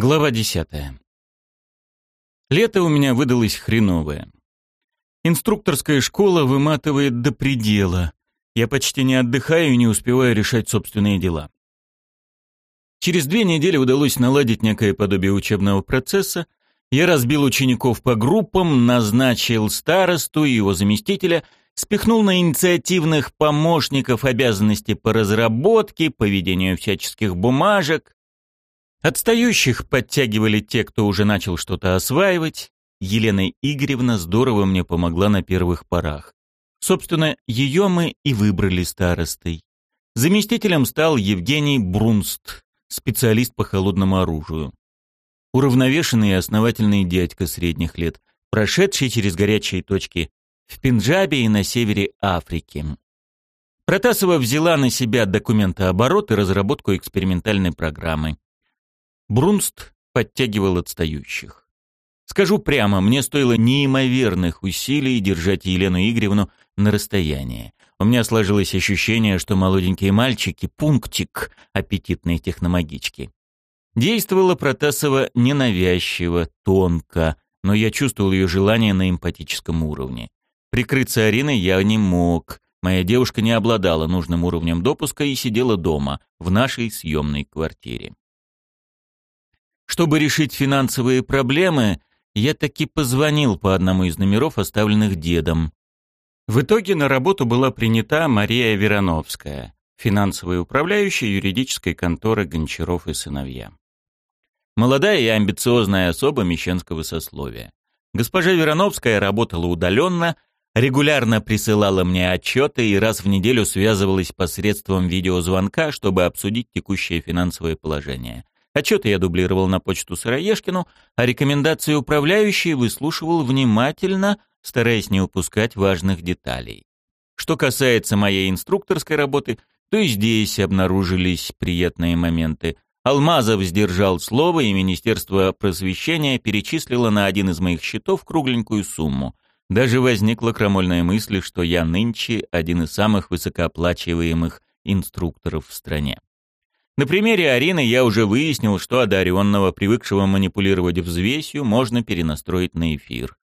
Глава десятая. Лето у меня выдалось хреновое. Инструкторская школа выматывает до предела. Я почти не отдыхаю и не успеваю решать собственные дела. Через две недели удалось наладить некое подобие учебного процесса. Я разбил учеников по группам, назначил старосту и его заместителя, спихнул на инициативных помощников обязанности по разработке, по ведению всяческих бумажек, Отстающих подтягивали те, кто уже начал что-то осваивать. Елена Игоревна здорово мне помогла на первых порах. Собственно, ее мы и выбрали старостой. Заместителем стал Евгений Брунст, специалист по холодному оружию. Уравновешенный и основательный дядька средних лет, прошедший через горячие точки в Пенджабе и на севере Африки. Протасова взяла на себя документооборот и разработку экспериментальной программы. Брунст подтягивал отстающих. Скажу прямо, мне стоило неимоверных усилий держать Елену Игоревну на расстоянии. У меня сложилось ощущение, что молоденькие мальчики — пунктик аппетитной техномагички. Действовала Протасова ненавязчиво, тонко, но я чувствовал ее желание на эмпатическом уровне. Прикрыться Ариной я не мог. Моя девушка не обладала нужным уровнем допуска и сидела дома, в нашей съемной квартире. Чтобы решить финансовые проблемы, я таки позвонил по одному из номеров, оставленных дедом. В итоге на работу была принята Мария Верановская, финансовая управляющая юридической конторы Гончаров и сыновья. Молодая и амбициозная особа мещанского сословия. Госпожа Верановская работала удаленно, регулярно присылала мне отчеты и раз в неделю связывалась посредством видеозвонка, чтобы обсудить текущее финансовое положение. Отчеты я дублировал на почту Сыроежкину, а рекомендации управляющей выслушивал внимательно, стараясь не упускать важных деталей. Что касается моей инструкторской работы, то и здесь обнаружились приятные моменты. Алмазов сдержал слово, и Министерство просвещения перечислило на один из моих счетов кругленькую сумму. Даже возникла крамольная мысль, что я нынче один из самых высокооплачиваемых инструкторов в стране. На примере Арины я уже выяснил, что одаренного, привыкшего манипулировать взвесью, можно перенастроить на эфир.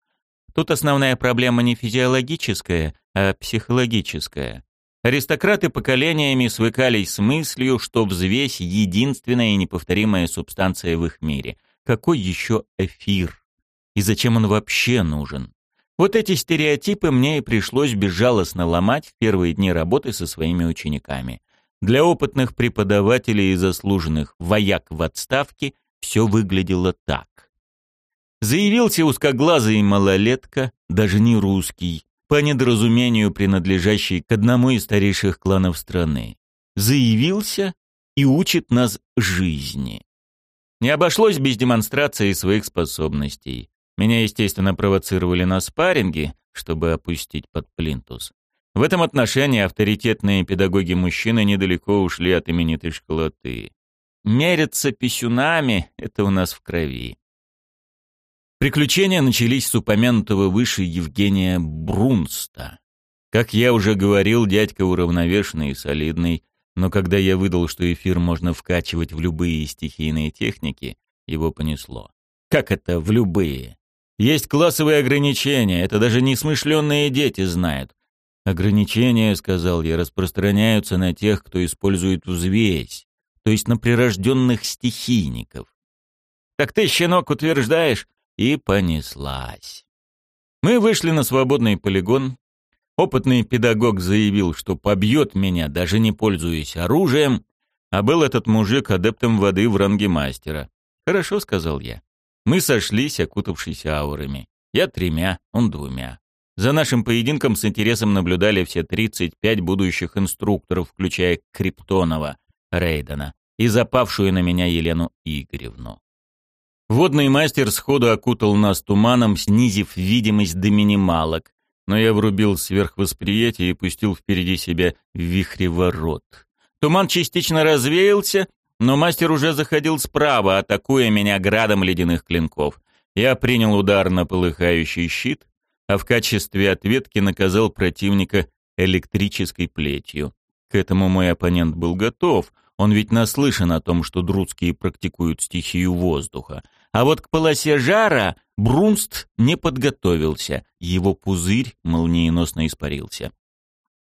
Тут основная проблема не физиологическая, а психологическая. Аристократы поколениями свыкались с мыслью, что взвесь — единственная и неповторимая субстанция в их мире. Какой еще эфир? И зачем он вообще нужен? Вот эти стереотипы мне и пришлось безжалостно ломать в первые дни работы со своими учениками. Для опытных преподавателей и заслуженных вояк в отставке все выглядело так. Заявился узкоглазый малолетка, даже не русский, по недоразумению принадлежащий к одному из старейших кланов страны. Заявился и учит нас жизни. Не обошлось без демонстрации своих способностей. Меня, естественно, провоцировали на спарринги, чтобы опустить под плинтус. В этом отношении авторитетные педагоги-мужчины недалеко ушли от именитой школоты. Мериться писюнами — это у нас в крови. Приключения начались с упомянутого выше Евгения Брунста. Как я уже говорил, дядька уравновешенный и солидный, но когда я выдал, что эфир можно вкачивать в любые стихийные техники, его понесло. Как это в любые? Есть классовые ограничения, это даже несмышленные дети знают. Ограничения, сказал я, распространяются на тех, кто использует взвесь, то есть на прирожденных стихийников. Так ты, щенок, утверждаешь? И понеслась. Мы вышли на свободный полигон. Опытный педагог заявил, что побьет меня, даже не пользуясь оружием, а был этот мужик адептом воды в ранге мастера. «Хорошо», — сказал я. Мы сошлись, окутавшись аурами. Я тремя, он двумя. За нашим поединком с интересом наблюдали все 35 будущих инструкторов, включая Криптонова, Рейдена и запавшую на меня Елену Игоревну. Водный мастер сходу окутал нас туманом, снизив видимость до минималок, но я врубил сверхвосприятие и пустил впереди себя вихреворот. Туман частично развеялся, но мастер уже заходил справа, атакуя меня градом ледяных клинков. Я принял удар на полыхающий щит, а в качестве ответки наказал противника электрической плетью. К этому мой оппонент был готов. Он ведь наслышан о том, что друдские практикуют стихию воздуха. А вот к полосе жара Брунст не подготовился, его пузырь молниеносно испарился.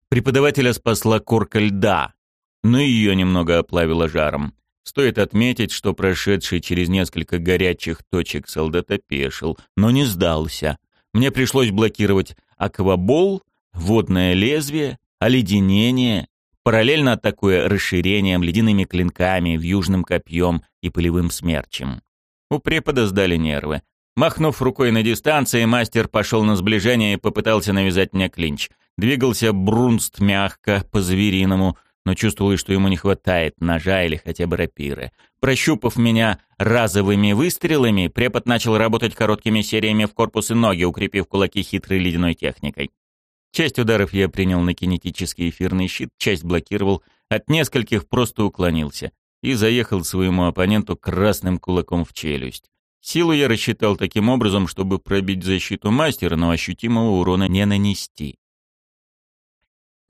Преподавателя спасла корка льда, но ее немного оплавило жаром. Стоит отметить, что прошедший через несколько горячих точек солдат опешил, но не сдался. Мне пришлось блокировать аквабол, водное лезвие, оледенение, параллельно атакуя расширением, ледяными клинками, вьюжным копьем и пылевым смерчем. У препода сдали нервы. Махнув рукой на дистанции, мастер пошел на сближение и попытался навязать мне клинч. Двигался Брунст мягко, по-звериному, но чувствовал, что ему не хватает ножа или хотя бы рапиры. Прощупав меня разовыми выстрелами, препод начал работать короткими сериями в корпус и ноги, укрепив кулаки хитрой ледяной техникой. Часть ударов я принял на кинетический эфирный щит, часть блокировал, от нескольких просто уклонился и заехал своему оппоненту красным кулаком в челюсть. Силу я рассчитал таким образом, чтобы пробить защиту мастера, но ощутимого урона не нанести.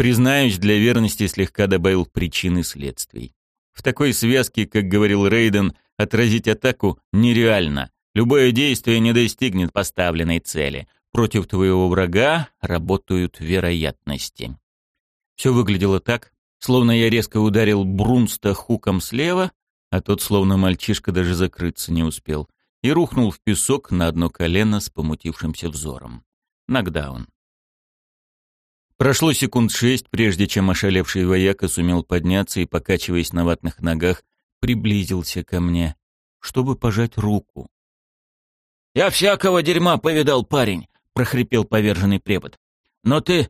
Признаюсь, для верности слегка добавил причины следствий. В такой связке, как говорил Рейден, отразить атаку нереально. Любое действие не достигнет поставленной цели. Против твоего врага работают вероятности. Все выглядело так, словно я резко ударил Брунста хуком слева, а тот, словно мальчишка, даже закрыться не успел, и рухнул в песок на одно колено с помутившимся взором. Нокдаун. Прошло секунд шесть, прежде чем ошалевший вояка сумел подняться и, покачиваясь на ватных ногах, приблизился ко мне, чтобы пожать руку. «Я всякого дерьма повидал, парень», — прохрипел поверженный препод. «Но ты...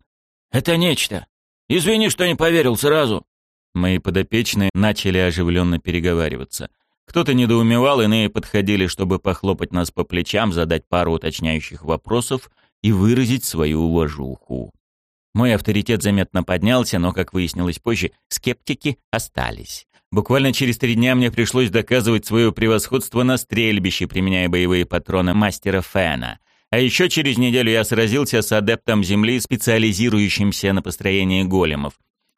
это нечто. Извини, что не поверил сразу». Мои подопечные начали оживленно переговариваться. Кто-то недоумевал, иные подходили, чтобы похлопать нас по плечам, задать пару уточняющих вопросов и выразить свою уважуху. Мой авторитет заметно поднялся, но, как выяснилось позже, скептики остались. Буквально через три дня мне пришлось доказывать свое превосходство на стрельбище, применяя боевые патроны мастера Фэна. А еще через неделю я сразился с адептом Земли, специализирующимся на построении големов.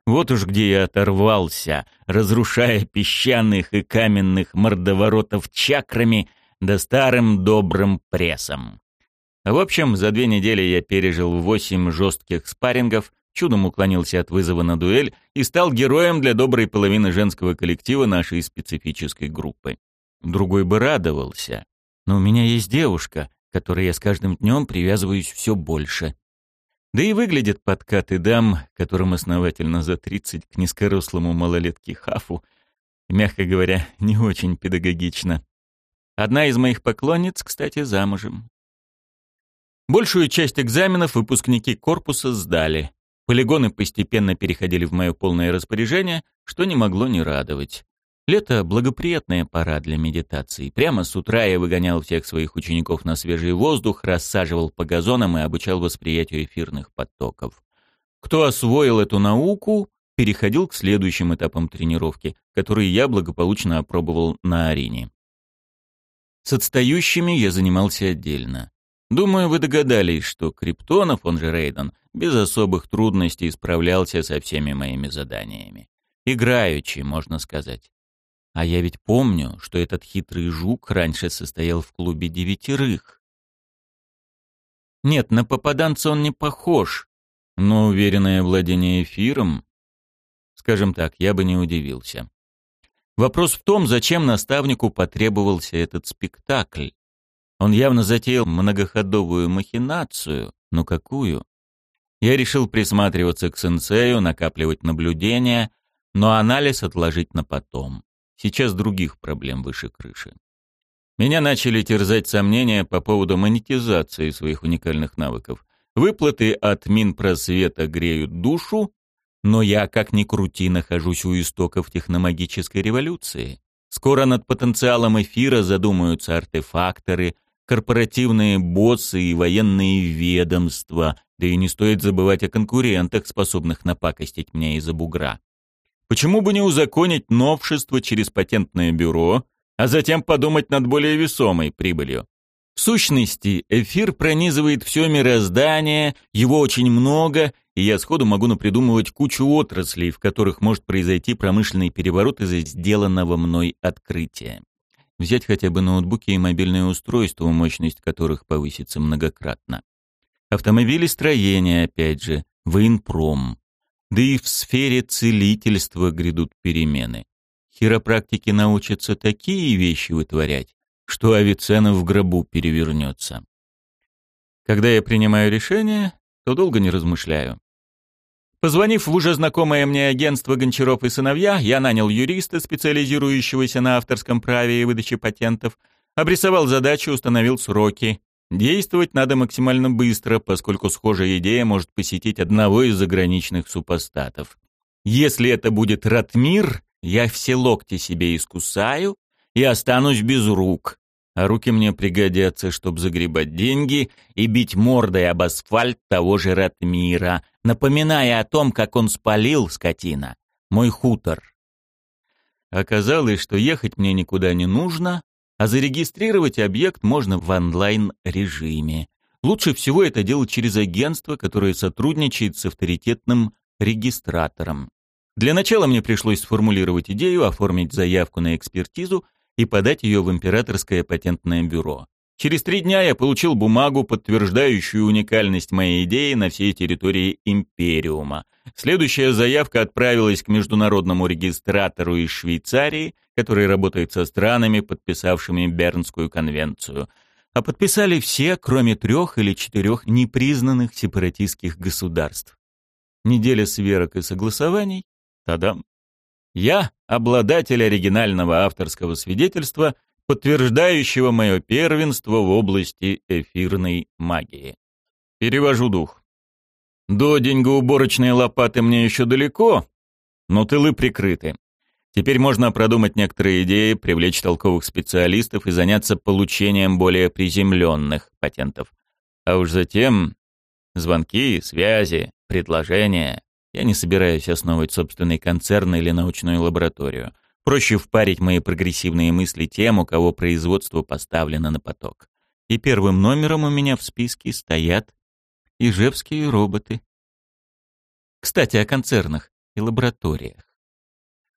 Вот уж где я оторвался, разрушая песчаных и каменных мордоворотов чакрами да старым добрым прессом. В общем, за две недели я пережил восемь жестких спаррингов, чудом уклонился от вызова на дуэль и стал героем для доброй половины женского коллектива нашей специфической группы. Другой бы радовался, но у меня есть девушка, которой я с каждым днем привязываюсь все больше. Да и выглядит подкаты дам, которым основательно за тридцать к низкорослому малолетке Хафу, мягко говоря, не очень педагогично. Одна из моих поклонниц, кстати, замужем. Большую часть экзаменов выпускники корпуса сдали. Полигоны постепенно переходили в мое полное распоряжение, что не могло не радовать. Лето — благоприятная пора для медитации. Прямо с утра я выгонял всех своих учеников на свежий воздух, рассаживал по газонам и обучал восприятию эфирных потоков. Кто освоил эту науку, переходил к следующим этапам тренировки, которые я благополучно опробовал на арене. С отстающими я занимался отдельно. Думаю, вы догадались, что Криптонов, он же Рейден, без особых трудностей справлялся со всеми моими заданиями. Играючи, можно сказать. А я ведь помню, что этот хитрый жук раньше состоял в клубе девятерых. Нет, на попаданца он не похож, но уверенное владение эфиром... Скажем так, я бы не удивился. Вопрос в том, зачем наставнику потребовался этот спектакль. Он явно затеял многоходовую махинацию, но какую? Я решил присматриваться к сенсею, накапливать наблюдения, но анализ отложить на потом. Сейчас других проблем выше крыши. Меня начали терзать сомнения по поводу монетизации своих уникальных навыков. Выплаты от Минпросвета греют душу, но я, как ни крути, нахожусь у истоков техномагической революции. Скоро над потенциалом эфира задумаются артефакторы, корпоративные боссы и военные ведомства, да и не стоит забывать о конкурентах, способных напакостить мне из-за бугра. Почему бы не узаконить новшество через патентное бюро, а затем подумать над более весомой прибылью? В сущности, эфир пронизывает все мироздание, его очень много, и я сходу могу напридумывать кучу отраслей, в которых может произойти промышленный переворот из-за сделанного мной открытия. Взять хотя бы ноутбуки и мобильные устройства, мощность которых повысится многократно. Автомобилестроение, опять же, военпром. Да и в сфере целительства грядут перемены. Хиропрактики научатся такие вещи вытворять, что Авиценна в гробу перевернется. Когда я принимаю решение, то долго не размышляю. Позвонив в уже знакомое мне агентство «Гончаров и сыновья», я нанял юриста, специализирующегося на авторском праве и выдаче патентов, обрисовал задачу, установил сроки. Действовать надо максимально быстро, поскольку схожая идея может посетить одного из заграничных супостатов. Если это будет Ратмир, я все локти себе искусаю и останусь без рук. А руки мне пригодятся, чтобы загребать деньги и бить мордой об асфальт того же Ратмира, напоминая о том, как он спалил, скотина, мой хутор. Оказалось, что ехать мне никуда не нужно, а зарегистрировать объект можно в онлайн-режиме. Лучше всего это делать через агентство, которое сотрудничает с авторитетным регистратором. Для начала мне пришлось сформулировать идею, оформить заявку на экспертизу и подать ее в Императорское патентное бюро. Через три дня я получил бумагу, подтверждающую уникальность моей идеи на всей территории Империума. Следующая заявка отправилась к международному регистратору из Швейцарии, который работает со странами, подписавшими Бернскую конвенцию. А подписали все, кроме трех или четырех непризнанных сепаратистских государств. Неделя сверок и согласований. Тадам. Я обладатель оригинального авторского свидетельства, подтверждающего мое первенство в области эфирной магии. Перевожу дух. До деньгоуборочной лопаты мне еще далеко, но тылы прикрыты. Теперь можно продумать некоторые идеи, привлечь толковых специалистов и заняться получением более приземленных патентов. А уж затем звонки, связи, предложения, я не собираюсь основывать собственный концерн или научную лабораторию. Проще впарить мои прогрессивные мысли тем, у кого производство поставлено на поток. И первым номером у меня в списке стоят ижевские роботы. Кстати, о концернах и лабораториях.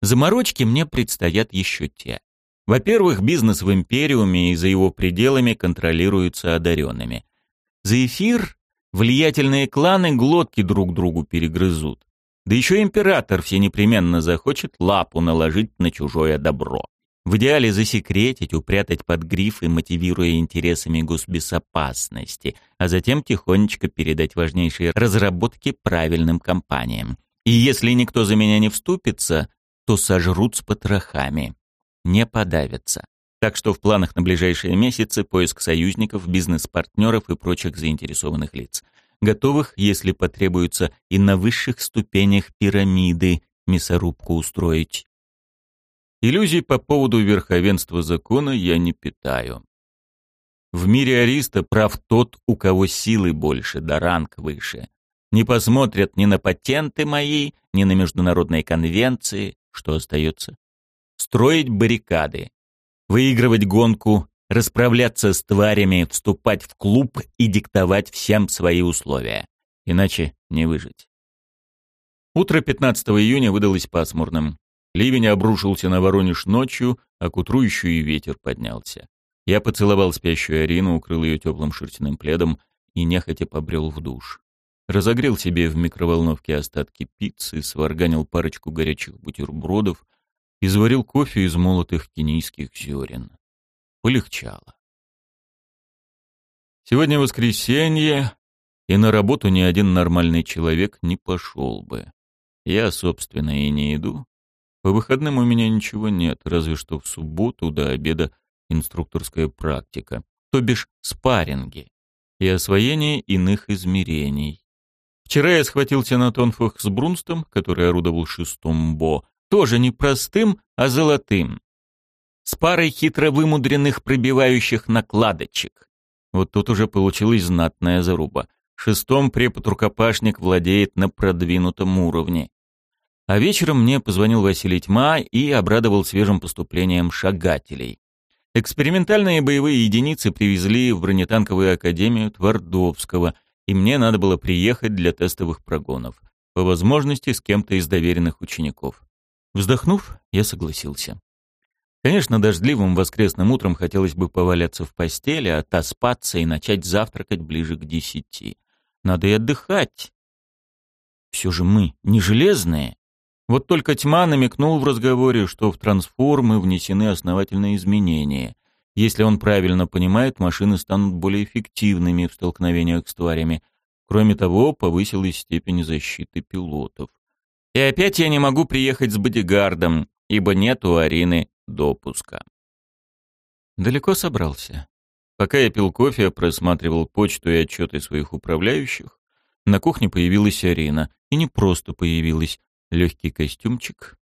Заморочки мне предстоят еще те. Во-первых, бизнес в Империуме и за его пределами контролируется одаренными. За эфир Влиятельные кланы глотки друг другу перегрызут. Да еще император все непременно захочет лапу наложить на чужое добро. В идеале засекретить, упрятать под гриф и мотивируя интересами госбезопасности, а затем тихонечко передать важнейшие разработки правильным компаниям. И если никто за меня не вступится, то сожрут с потрохами. Не подавятся. Так что в планах на ближайшие месяцы поиск союзников, бизнес-партнеров и прочих заинтересованных лиц. Готовых, если потребуется, и на высших ступенях пирамиды мясорубку устроить. Иллюзий по поводу верховенства закона я не питаю. В мире Ариста прав тот, у кого силы больше, да ранг выше. Не посмотрят ни на патенты мои, ни на международные конвенции, что остается. Строить баррикады, выигрывать гонку, расправляться с тварями, вступать в клуб и диктовать всем свои условия. Иначе не выжить. Утро 15 июня выдалось пасмурным. Ливень обрушился на Воронеж ночью, а к утру еще и ветер поднялся. Я поцеловал спящую Арину, укрыл ее теплым шерстяным пледом и нехотя побрел в душ. Разогрел себе в микроволновке остатки пиццы, сварганил парочку горячих бутербродов, и заварил кофе из молотых кенийских зерен. Полегчало. Сегодня воскресенье, и на работу ни один нормальный человек не пошел бы. Я, собственно, и не иду. По выходным у меня ничего нет, разве что в субботу до обеда инструкторская практика, то бишь спарринги и освоение иных измерений. Вчера я схватился на тонфах с Брунстом, который орудовал шестом Бо, тоже не простым, а золотым. С парой хитро вымудренных пробивающих накладочек. Вот тут уже получилась знатная заруба. Шестом препод-рукопашник владеет на продвинутом уровне. А вечером мне позвонил Василий Тьма и обрадовал свежим поступлением шагателей. Экспериментальные боевые единицы привезли в бронетанковую академию Твардовского, и мне надо было приехать для тестовых прогонов, по возможности с кем-то из доверенных учеников. Вздохнув, я согласился. Конечно, дождливым воскресным утром хотелось бы поваляться в постели, отоспаться и начать завтракать ближе к десяти. Надо и отдыхать. Все же мы не железные. Вот только тьма намекнул в разговоре, что в трансформы внесены основательные изменения. Если он правильно понимает, машины станут более эффективными в столкновениях с тварями. Кроме того, повысилась степень защиты пилотов. И опять я не могу приехать с бодигардом, ибо нет у Арины допуска. Далеко собрался. Пока я пил кофе, просматривал почту и отчеты своих управляющих, на кухне появилась Арина. И не просто появилась. Легкий костюмчик,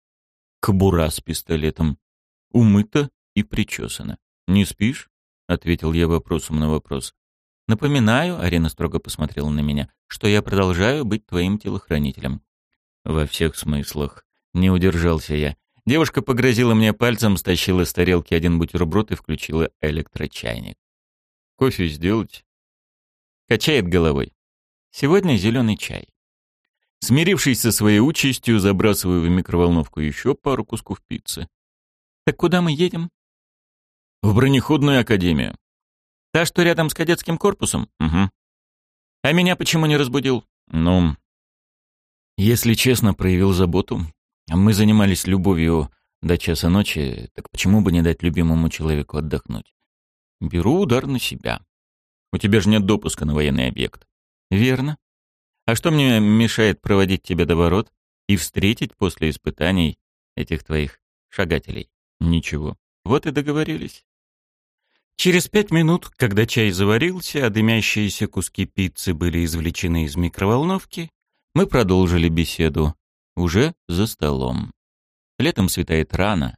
кобура с пистолетом, умыта и причесана. «Не спишь?» — ответил я вопросом на вопрос. «Напоминаю», — Арина строго посмотрела на меня, «что я продолжаю быть твоим телохранителем». «Во всех смыслах». Не удержался я. Девушка погрозила мне пальцем, стащила с тарелки один бутерброд и включила электрочайник. «Кофе сделать?» Качает головой. «Сегодня зеленый чай». Смирившись со своей участью, забрасываю в микроволновку еще пару кусков пиццы. «Так куда мы едем?» «В бронеходную академию». «Та, что рядом с кадетским корпусом?» «Угу». «А меня почему не разбудил?» «Ну, если честно, проявил заботу. Мы занимались любовью до часа ночи, так почему бы не дать любимому человеку отдохнуть? Беру удар на себя. У тебя же нет допуска на военный объект. Верно. А что мне мешает проводить тебя до ворот и встретить после испытаний этих твоих шагателей? Ничего. Вот и договорились. Через пять минут, когда чай заварился, а дымящиеся куски пиццы были извлечены из микроволновки, мы продолжили беседу уже за столом. Летом светает рано.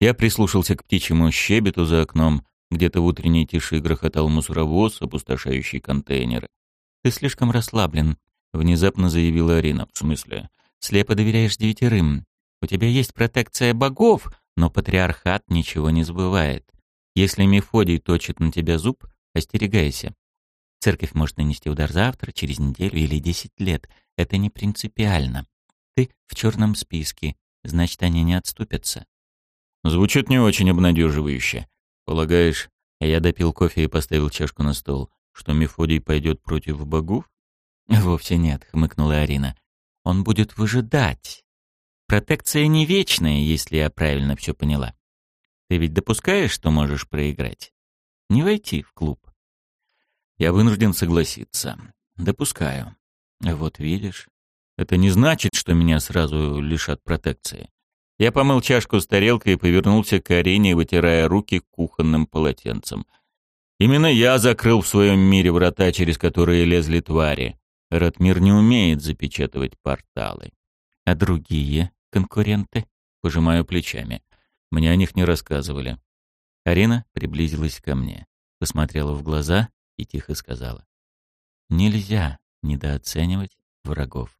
Я прислушался к птичьему щебету за окном. Где-то в утренней тиши грохотал мусоровоз, опустошающий контейнеры. «Ты слишком расслаблен», — внезапно заявила Арина. «В смысле?» «Слепо доверяешь девятерым. У тебя есть протекция богов, но патриархат ничего не забывает. Если Мефодий точит на тебя зуб, остерегайся. Церковь может нанести удар завтра, через неделю или десять лет. Это не принципиально. Ты в черном списке, значит, они не отступятся. Звучит не очень обнадеживающе. Полагаешь, я допил кофе и поставил чашку на стол, что Мефодий пойдет против богов? Вовсе нет, хмыкнула Арина. Он будет выжидать. Протекция не вечная, если я правильно все поняла. Ты ведь допускаешь, что можешь проиграть? Не войти в клуб. Я вынужден согласиться. Допускаю. Вот видишь. Это не значит, что меня сразу лишат протекции. Я помыл чашку с тарелкой и повернулся к арене, вытирая руки кухонным полотенцем. Именно я закрыл в своем мире врата, через которые лезли твари. Ратмир не умеет запечатывать порталы. А другие конкуренты? Пожимаю плечами. Мне о них не рассказывали. Арина приблизилась ко мне, посмотрела в глаза и тихо сказала. «Нельзя недооценивать врагов».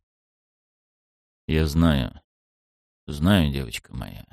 «Я знаю, знаю, девочка моя.